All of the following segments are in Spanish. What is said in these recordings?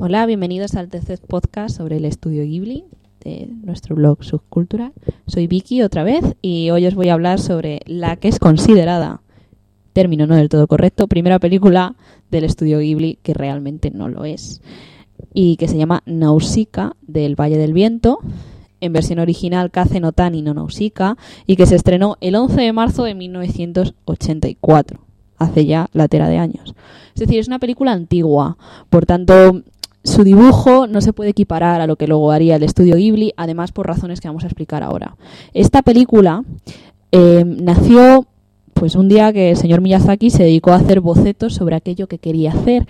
Hola, bienvenidos al tercer podcast sobre el estudio Ghibli de nuestro blog Subcultura. Soy Vicky otra vez y hoy os voy a hablar sobre la que es considerada, término no del todo correcto, primera película del estudio Ghibli que realmente no lo es y que se llama Nausicaa del Valle del Viento en versión original Kaze no Tani no Nausicaa y que se estrenó el 11 de marzo de 1984 hace ya la tera de años. Es decir, es una película antigua, por tanto su dibujo no se puede equiparar a lo que luego haría el estudio Ghibli, además por razones que vamos a explicar ahora. Esta película eh, nació pues un día que el señor Miyazaki se dedicó a hacer bocetos sobre aquello que quería hacer.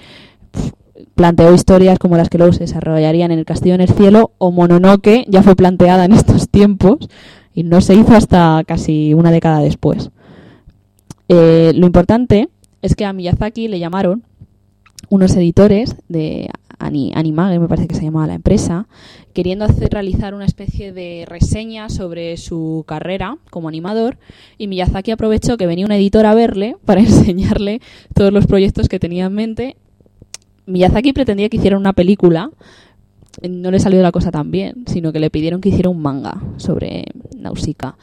Planteó historias como las que luego se desarrollarían en El Castillo en el Cielo o Mononoke ya fue planteada en estos tiempos y no se hizo hasta casi una década después. Eh, lo importante es que a Miyazaki le llamaron unos editores de Animage, me parece que se llamaba la empresa, queriendo hacer realizar una especie de reseña sobre su carrera como animador y Miyazaki aprovechó que venía un editor a verle para enseñarle todos los proyectos que tenía en mente. Miyazaki pretendía que hiciera una película, no le salió la cosa tan bien, sino que le pidieron que hiciera un manga sobre Nausicaa.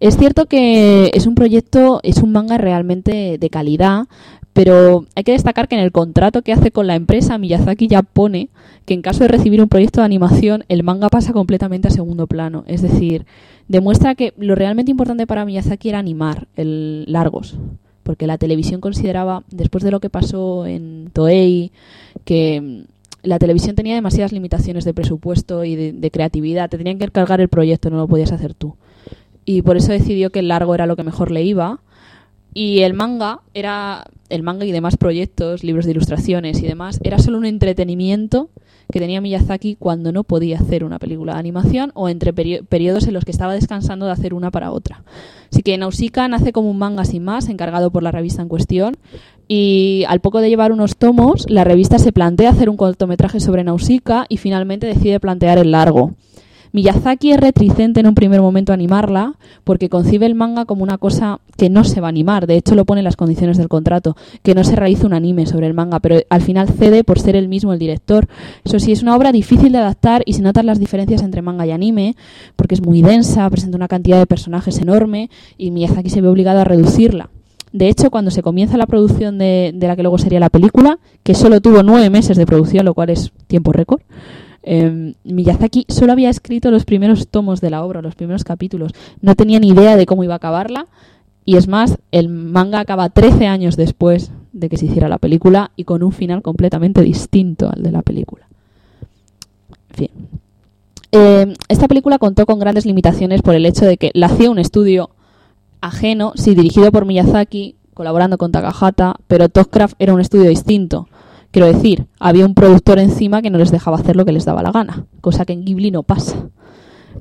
Es cierto que es un proyecto, es un manga realmente de calidad, pero hay que destacar que en el contrato que hace con la empresa, Miyazaki ya pone que en caso de recibir un proyecto de animación, el manga pasa completamente a segundo plano. Es decir, demuestra que lo realmente importante para Miyazaki era animar el largos. Porque la televisión consideraba, después de lo que pasó en Toei, que la televisión tenía demasiadas limitaciones de presupuesto y de, de creatividad. Te tenían que encargar el proyecto, no lo podías hacer tú y por eso decidió que el largo era lo que mejor le iba. Y el manga era el manga y demás proyectos, libros de ilustraciones y demás, era solo un entretenimiento que tenía Miyazaki cuando no podía hacer una película de animación o entre periodos en los que estaba descansando de hacer una para otra. Así que Nausicaa nace como un manga sin más, encargado por la revista en cuestión, y al poco de llevar unos tomos, la revista se plantea hacer un cortometraje sobre Nausicaa y finalmente decide plantear el largo. Miyazaki es reticente en un primer momento a animarla porque concibe el manga como una cosa que no se va a animar. De hecho, lo pone en las condiciones del contrato, que no se realice un anime sobre el manga, pero al final cede por ser él mismo el director. Eso sí, es una obra difícil de adaptar y se notan las diferencias entre manga y anime porque es muy densa, presenta una cantidad de personajes enorme y Miyazaki se ve obligado a reducirla. De hecho, cuando se comienza la producción de, de la que luego sería la película, que solo tuvo nueve meses de producción, lo cual es tiempo récord, eh, Miyazaki solo había escrito los primeros tomos de la obra, los primeros capítulos. No tenía ni idea de cómo iba a acabarla. Y es más, el manga acaba 13 años después de que se hiciera la película y con un final completamente distinto al de la película. En fin. Eh, esta película contó con grandes limitaciones por el hecho de que la hacía un estudio ajeno, sí, dirigido por Miyazaki, colaborando con Takahata, pero Topcraft era un estudio distinto. Quiero decir, había un productor encima que no les dejaba hacer lo que les daba la gana, cosa que en Ghibli no pasa.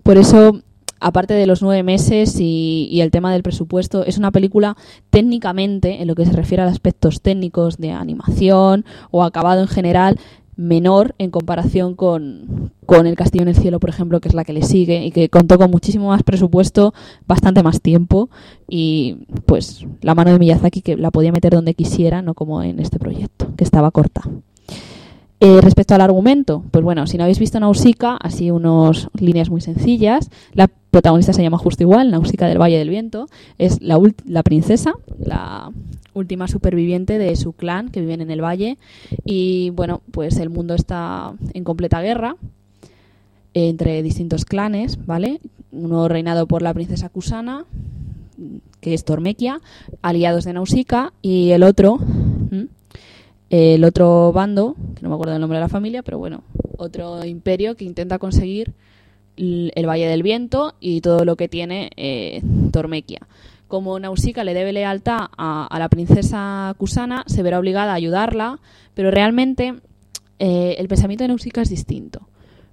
Por eso, aparte de los nueve meses y, el tema del presupuesto, es una película técnicamente, en lo que se refiere a aspectos técnicos de animación o acabado en general, menor en comparación con, con, El Castillo en el Cielo, por ejemplo, que es la que le sigue y que contó con muchísimo más presupuesto, bastante más tiempo y pues la mano de Miyazaki que la podía meter donde quisiera, no como en este proyecto, que estaba corta. Eh, respecto al argumento, pues bueno, si no habéis visto Nausicaa, así unas líneas muy sencillas. La protagonista se llama justo igual, Nausicaa del Valle del Viento. Es la, la princesa, la última superviviente de su clan que viven en el valle. Y bueno, pues el mundo está en completa guerra entre distintos clanes, ¿vale? Uno reinado por la princesa Kusana, que es Tormequia, aliados de Nausicaa, y el otro el otro bando, que no me acuerdo el nombre de la familia, pero bueno, otro imperio que intenta conseguir el Valle del Viento y todo lo que tiene eh, Tormequia. Como Nausicaa le debe lealtad a, la princesa Kusana, se verá obligada a ayudarla, pero realmente eh, el pensamiento de Nausicaa es distinto.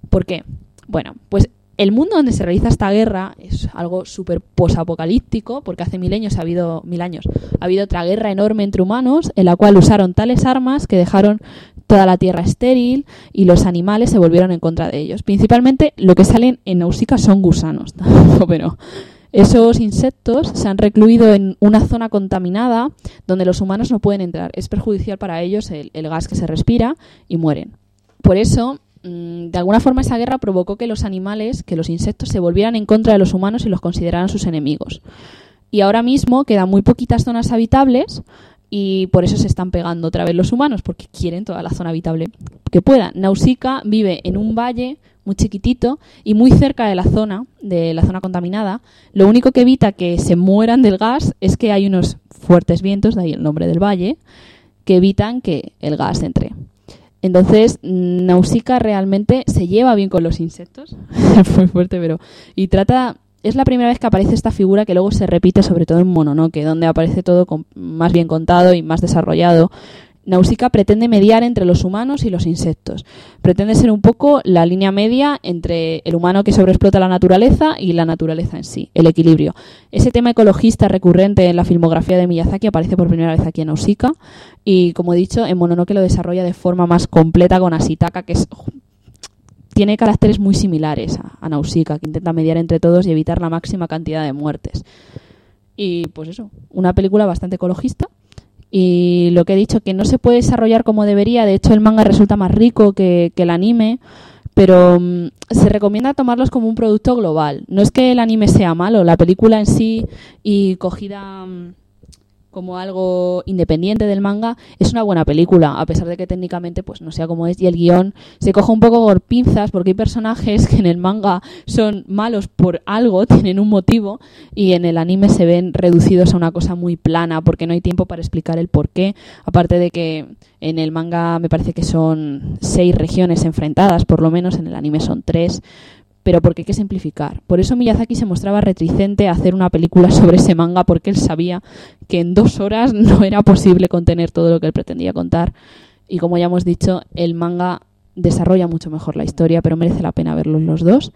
¿Por qué? Bueno, pues el mundo donde se realiza esta guerra es algo súper posapocalíptico, porque hace mil años ha habido mil años ha habido otra guerra enorme entre humanos en la cual usaron tales armas que dejaron toda la tierra estéril y los animales se volvieron en contra de ellos. Principalmente lo que salen en Nausicaa son gusanos, pero esos insectos se han recluido en una zona contaminada donde los humanos no pueden entrar. Es perjudicial para ellos el gas que se respira y mueren. Por eso, mm, de alguna forma esa guerra provocó que los animales, que los insectos, se volvieran en contra de los humanos y los consideraran sus enemigos. Y ahora mismo quedan muy poquitas zonas habitables y por eso se están pegando otra vez los humanos, porque quieren toda la zona habitable que puedan. Nausicaa vive en un valle muy chiquitito y muy cerca de la zona, de la zona contaminada. Lo único que evita que se mueran del gas es que hay unos fuertes vientos, de ahí el nombre del valle, que evitan que el gas entre. Entonces, Nausicaa realmente se lleva bien con los insectos, muy fuerte, pero y trata es la primera vez que aparece esta figura que luego se repite sobre todo en Mononoke, donde aparece todo más bien contado y más desarrollado. Nausicaa pretende mediar entre los humanos y los insectos. Pretende ser un poco la línea media entre el humano que sobreexplota la naturaleza y la naturaleza en sí, el equilibrio. Ese tema ecologista recurrente en la filmografía de Miyazaki aparece por primera vez aquí en Nausicaa y, como he dicho, en Mononoke lo desarrolla de forma más completa con Asitaka, que es tiene caracteres muy similares a, Nausicaa, que intenta mediar entre todos y evitar la máxima cantidad de muertes. Y pues eso, una película bastante ecologista. Y lo que he dicho, que no se puede desarrollar como debería, de hecho el manga resulta más rico que, el anime, pero um, se recomienda tomarlos como un producto global. No es que el anime sea malo, la película en sí y cogida... Um, como algo independiente del manga, es una buena película, a pesar de que técnicamente pues no sea como es. Y el guion se coge un poco por pinzas porque hay personajes que en el manga son malos por algo, tienen un motivo y en el anime se ven reducidos a una cosa muy plana porque no hay tiempo para explicar el por qué, aparte de que en el manga me parece que son seis regiones enfrentadas, por lo menos en el anime son tres, pero porque hay que simplificar. Por eso Miyazaki se mostraba reticente a hacer una película sobre ese manga porque él sabía que en dos horas no era posible contener todo lo que él pretendía contar. Y como ya hemos dicho, el manga desarrolla mucho mejor la historia, pero merece la pena verlos los dos.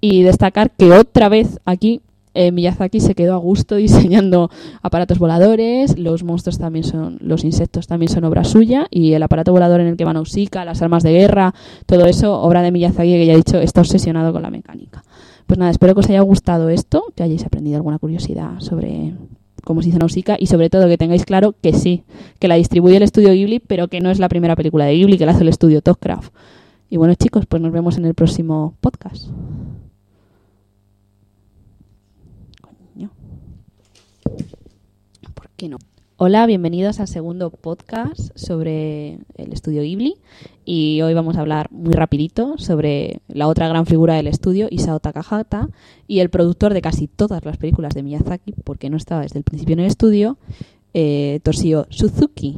Y destacar que otra vez aquí eh, Miyazaki se quedó a gusto diseñando aparatos voladores, los monstruos también son, los insectos también son obra suya y el aparato volador en el que van Nausicaa, las armas de guerra, todo eso, obra de Miyazaki que ya he dicho, está obsesionado con la mecánica. Pues nada, espero que os haya gustado esto, que hayáis aprendido alguna curiosidad sobre cómo se hizo Nausicaa y sobre todo que tengáis claro que sí, que la distribuye el estudio Ghibli, pero que no es la primera película de Ghibli, que la hace el estudio Topcraft. Y bueno chicos, pues nos vemos en el próximo podcast. Hola, bienvenidos al segundo podcast sobre el estudio Ghibli. Y hoy vamos a hablar muy rapidito sobre la otra gran figura del estudio, Isao Takahata, y el productor de casi todas las películas de Miyazaki, porque no estaba desde el principio en el estudio, eh, Toshio Suzuki.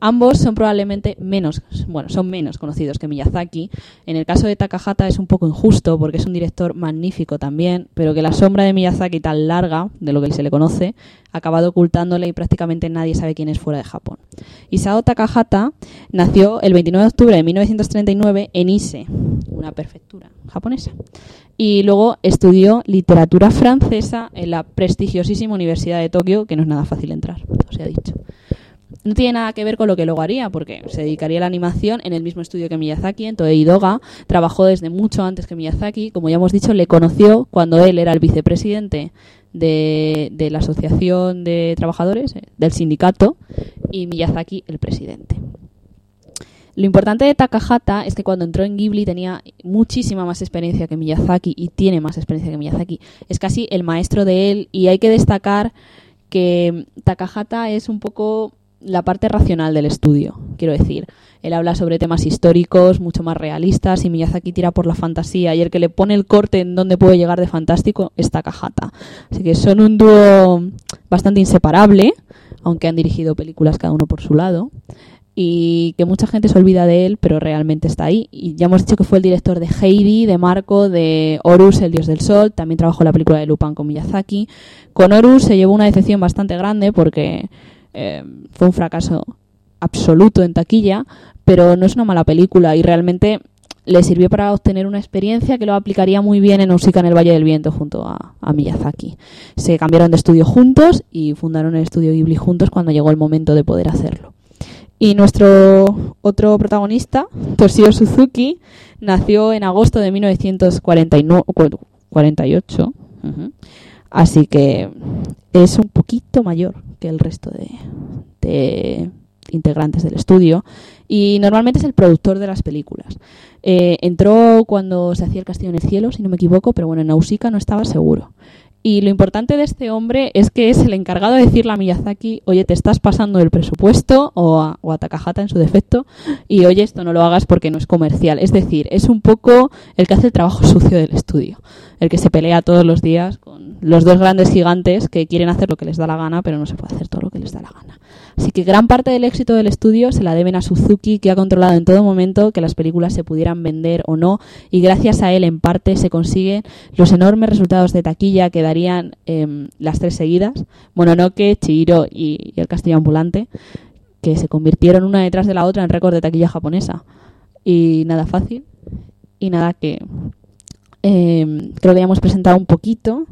Ambos son probablemente menos, bueno, son menos conocidos que Miyazaki. En el caso de Takahata es un poco injusto porque es un director magnífico también, pero que la sombra de Miyazaki tan larga, de lo que se le conoce, ha acabado ocultándole y prácticamente nadie sabe quién es fuera de Japón. Isao Takahata nació el 29 de octubre de 1939 en Ise, una prefectura japonesa. Y luego estudió literatura francesa en la prestigiosísima Universidad de Tokio, que no es nada fácil entrar, os he dicho. No tiene nada que ver con lo que luego haría, porque se dedicaría a la animación en el mismo estudio que Miyazaki, en Toei Doga. Trabajó desde mucho antes que Miyazaki. Como ya hemos dicho, le conoció cuando él era el vicepresidente de, de la Asociación de Trabajadores, eh, del sindicato, y Miyazaki el presidente. Lo importante de Takahata es que cuando entró en Ghibli tenía muchísima más experiencia que Miyazaki y tiene más experiencia que Miyazaki. Es casi el maestro de él y hay que destacar que Takahata es un poco la parte racional del estudio, quiero decir. Él habla sobre temas históricos mucho más realistas y Miyazaki tira por la fantasía y el que le pone el corte en donde puede llegar de fantástico es Takahata. Así que son un dúo bastante inseparable, aunque han dirigido películas cada uno por su lado y que mucha gente se olvida de él, pero realmente está ahí. Y ya hemos dicho que fue el director de Heidi, de Marco, de Horus, el dios del sol, también trabajó en la película de Lupin con Miyazaki. Con Horus se llevó una decepción bastante grande porque eh, fue un fracaso absoluto en taquilla, pero no es una mala película y realmente le sirvió para obtener una experiencia que lo aplicaría muy bien en Nausicaa en el Valle del Viento junto a, a, Miyazaki. Se cambiaron de estudio juntos y fundaron el estudio Ghibli juntos cuando llegó el momento de poder hacerlo. Y nuestro otro protagonista, Toshio Suzuki, nació en agosto de 1948. Uh -huh. Así que es un poquito mayor que el resto de, de integrantes del estudio y normalmente es el productor de las películas. Eh, entró cuando se hacía El Castillo en el Cielo, si no me equivoco, pero bueno, en Nausicaa no estaba seguro. Y lo importante de este hombre es que es el encargado de decirle a Miyazaki, oye, te estás pasando el presupuesto, o a, o a Takahata en su defecto, y oye, esto no lo hagas porque no es comercial. Es decir, es un poco el que hace el trabajo sucio del estudio, el que se pelea todos los días con los dos grandes gigantes que quieren hacer lo que les da la gana, pero no se puede hacer todo lo que les da la gana. Así que gran parte del éxito del estudio se la deben a Suzuki, que ha controlado en todo momento que las películas se pudieran vender o no, y gracias a él, en parte, se consiguen los enormes resultados de taquilla que darían eh, las tres seguidas, Mononoke, Chihiro y, El Castillo Ambulante, que se convirtieron una detrás de la otra en récord de taquilla japonesa. Y nada fácil, y nada que... Eh, creo que ya presentado un poquito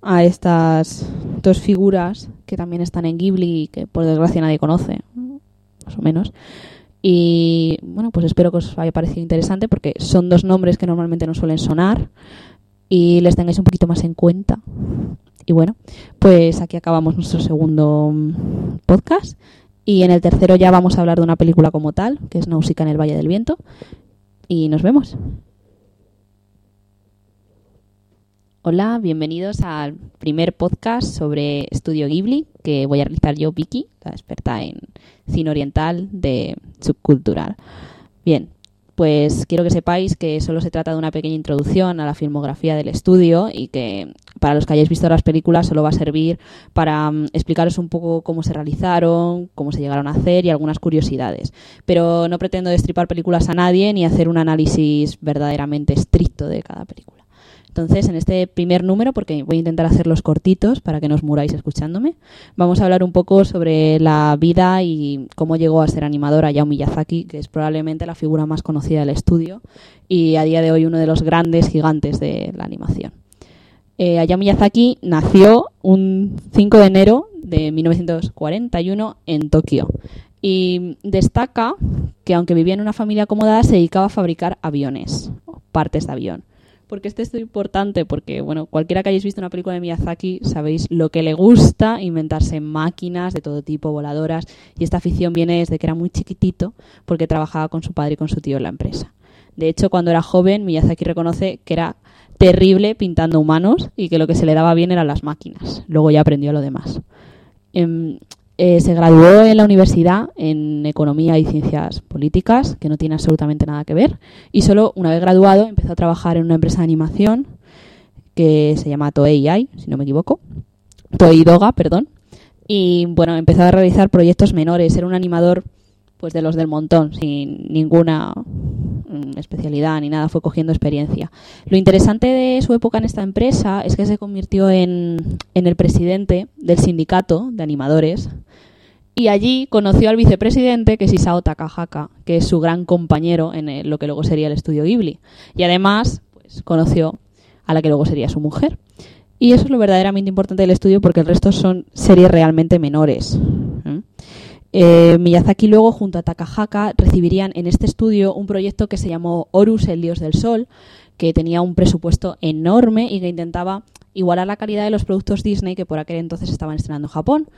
a estas dos figuras que también están en Ghibli y que por desgracia nadie conoce, más o menos. Y bueno, pues espero que os haya parecido interesante porque son dos nombres que normalmente no suelen sonar y les tengáis un poquito más en cuenta. Y bueno, pues aquí acabamos nuestro segundo mm, podcast y en el tercero ya vamos a hablar de una película como tal, que es Nausicaa en el Valle del Viento. Y nos vemos. Hola, bienvenidos al primer podcast sobre Estudio Ghibli que voy a realizar yo, Vicky, la experta en cine oriental de subcultural. Bien, pues quiero que sepáis que solo se trata de una pequeña introducción a la filmografía del estudio y que para los que hayáis visto las películas solo va a servir para um, explicaros un poco cómo se realizaron, cómo se llegaron a hacer y algunas curiosidades. Pero no pretendo destripar películas a nadie ni hacer un análisis verdaderamente estricto de cada película. Entonces, en este primer número, porque voy a intentar hacerlos cortitos para que no os muráis escuchándome, vamos a hablar un poco sobre la vida y cómo llegó a ser animadora Hayao Miyazaki, que es probablemente la figura más conocida del estudio y a día de hoy uno de los grandes gigantes de la animación. Eh, Hayao Miyazaki nació un 5 de enero de 1941 en Tokio y destaca que aunque vivía en una familia acomodada se dedicaba a fabricar aviones, partes de avión porque este es importante, porque bueno, cualquiera que hayáis visto una película de Miyazaki sabéis lo que le gusta inventarse máquinas de todo tipo, voladoras, y esta afición viene desde que era muy chiquitito, porque trabajaba con su padre y con su tío en la empresa. De hecho, cuando era joven, Miyazaki reconoce que era terrible pintando humanos y que lo que se le daba bien eran las máquinas. Luego ya aprendió lo demás. Eh, eh, se graduó en la universidad en Economía y Ciencias Políticas, que no tiene absolutamente nada que ver, y solo una vez graduado empezó a trabajar en una empresa de animación que se llama Toei AI, si no me equivoco, Toei Doga, perdón, y bueno, empezó a realizar proyectos menores, era un animador pues de los del montón, sin ninguna mm, especialidad ni nada, fue cogiendo experiencia. Lo interesante de su época en esta empresa es que se convirtió en, en el presidente del sindicato de animadores y allí conoció al vicepresidente, que es Isao Takahaka, que es su gran compañero en lo que luego sería el estudio Ghibli. Y además, pues conoció a la que luego sería su mujer. Y eso es lo verdaderamente importante del estudio porque el resto son series realmente menores. ¿eh? Eh, Miyazaki luego, junto a Takahaka, recibirían en este estudio un proyecto que se llamó Horus, el dios del sol, que tenía un presupuesto enorme y que intentaba igualar la calidad de los productos Disney que por aquel entonces estaban estrenando en Japón.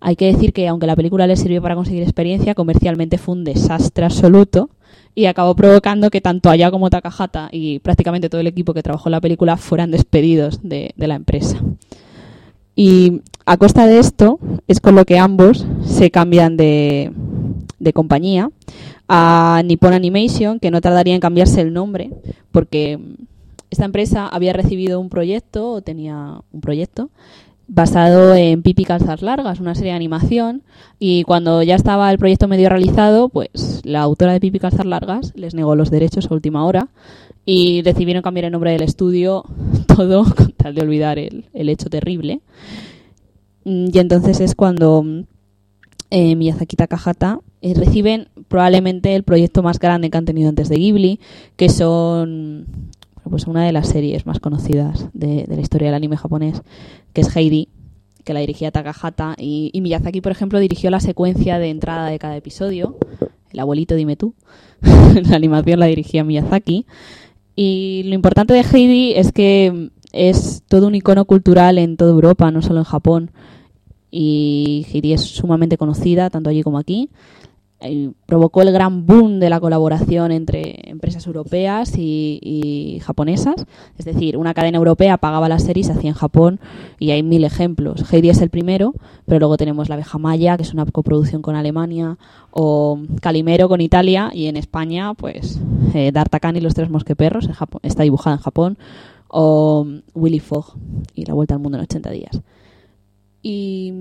Hay que decir que aunque la película le sirvió para conseguir experiencia, comercialmente fue un desastre absoluto y acabó provocando que tanto Aya como Takahata y prácticamente todo el equipo que trabajó en la película fueran despedidos de, de la empresa. Y a costa de esto es con lo que ambos se cambian de, de compañía a Nippon Animation, que no tardaría en cambiarse el nombre, porque esta empresa había recibido un proyecto, o tenía un proyecto, basado en Pipi Calzas Largas, una serie de animación, y cuando ya estaba el proyecto medio realizado, pues la autora de Pipi Calzas Largas les negó los derechos a última hora y decidieron cambiar el nombre del estudio todo con tal de olvidar el, el hecho terrible. Y entonces es cuando eh, Miyazaki Takahata eh, reciben probablemente el proyecto más grande que han tenido antes de Ghibli, que son pues una de las series más conocidas de, de la historia del anime japonés, que es Heidi, que la dirigía Takahata, y, y Miyazaki, por ejemplo, dirigió la secuencia de entrada de cada episodio, el abuelito dime tú, la animación la dirigía Miyazaki, y lo importante de Heidi es que es todo un icono cultural en toda Europa, no solo en Japón. y Heidi es sumamente conocida tanto allí como aquí. Provocó el gran boom de la colaboración entre empresas europeas y, japonesas. Es decir, una cadena europea pagaba las series, se hacía en Japón y hay mil ejemplos. Heidi es el primero, pero luego tenemos La abeja maya, que es una coproducción con Alemania, o Calimero con Italia y en España, pues eh, y los tres mosqueperros, está dibujada en Japón, o Willy Fogg y La vuelta al mundo en 80 días. Y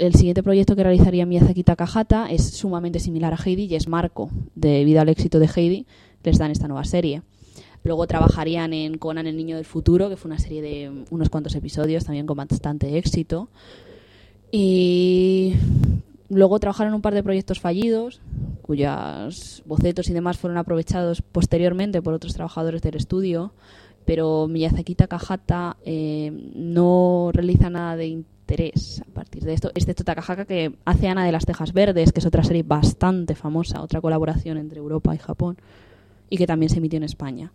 el siguiente proyecto que realizaría Miyazaki Takahata es sumamente similar a Heidi y es Marco. Debido al éxito de Heidi, les dan esta nueva serie. Luego trabajarían en Conan el Niño del Futuro, que fue una serie de unos cuantos episodios, también con bastante éxito. Y luego trabajaron un par de proyectos fallidos, cuyos bocetos y demás fueron aprovechados posteriormente por otros trabajadores del estudio, pero Miyazaki Takahata eh, no realiza nada de a partir de esto, excepto Takahaka que hace Ana de las Tejas Verdes, que es otra serie bastante famosa, otra colaboración entre Europa y Japón, y que también se emitió en España.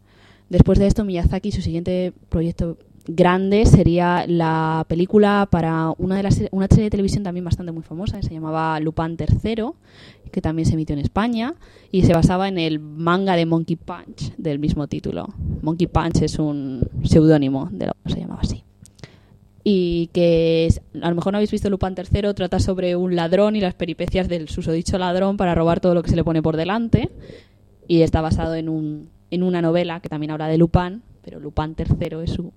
Después de esto, Miyazaki, su siguiente proyecto grande sería la película para una, de las, una serie de televisión también bastante muy famosa, que se llamaba Lupin III, que también se emitió en España, y se basaba en el manga de Monkey Punch del mismo título. Monkey Punch es un seudónimo de lo que se llamaba así y que a lo mejor no habéis visto Lupin III, trata sobre un ladrón y las peripecias del susodicho ladrón para robar todo lo que se le pone por delante y está basado en, un, en una novela que también habla de Lupin, pero Lupin III es su,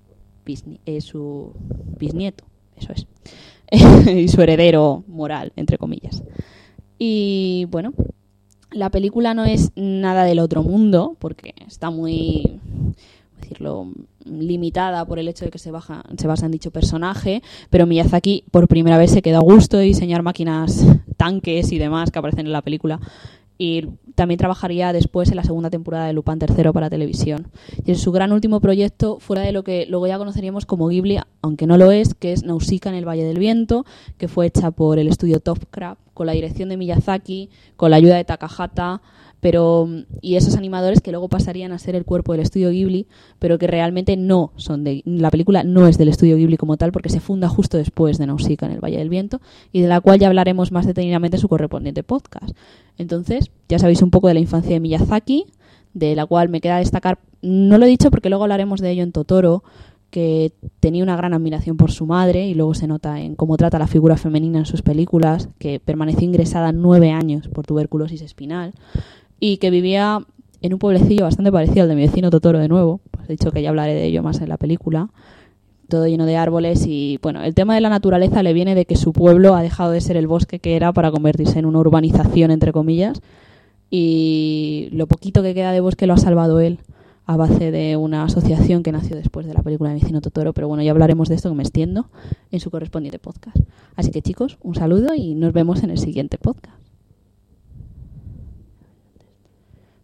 es su bisnieto, eso es, y su heredero moral, entre comillas. Y bueno, la película no es nada del otro mundo, porque está muy decirlo, limitada por el hecho de que se, baja, se basa en dicho personaje, pero Miyazaki por primera vez se quedó a gusto de diseñar máquinas, tanques y demás que aparecen en la película. Y también trabajaría después en la segunda temporada de Lupin III para televisión. Y en su gran último proyecto, fuera de lo que luego ya conoceríamos como Ghibli, aunque no lo es, que es Nausicaa en el Valle del Viento, que fue hecha por el estudio Top Crab, con la dirección de Miyazaki, con la ayuda de Takahata, pero y esos animadores que luego pasarían a ser el cuerpo del estudio Ghibli, pero que realmente no son de la película no es del estudio Ghibli como tal porque se funda justo después de Nausicaa en el Valle del Viento y de la cual ya hablaremos más detenidamente en su correspondiente podcast. Entonces, ya sabéis un poco de la infancia de Miyazaki, de la cual me queda destacar, no lo he dicho porque luego hablaremos de ello en Totoro, que tenía una gran admiración por su madre y luego se nota en cómo trata la figura femenina en sus películas, que permaneció ingresada nueve años por tuberculosis espinal y que vivía en un pueblecillo bastante parecido al de mi vecino Totoro de nuevo. Pues he dicho que ya hablaré de ello más en la película. Todo lleno de árboles y bueno, el tema de la naturaleza le viene de que su pueblo ha dejado de ser el bosque que era para convertirse en una urbanización entre comillas y lo poquito que queda de bosque lo ha salvado él a base de una asociación que nació después de la película de mi vecino Totoro, pero bueno, ya hablaremos de esto que me extiendo en su correspondiente podcast. Así que chicos, un saludo y nos vemos en el siguiente podcast.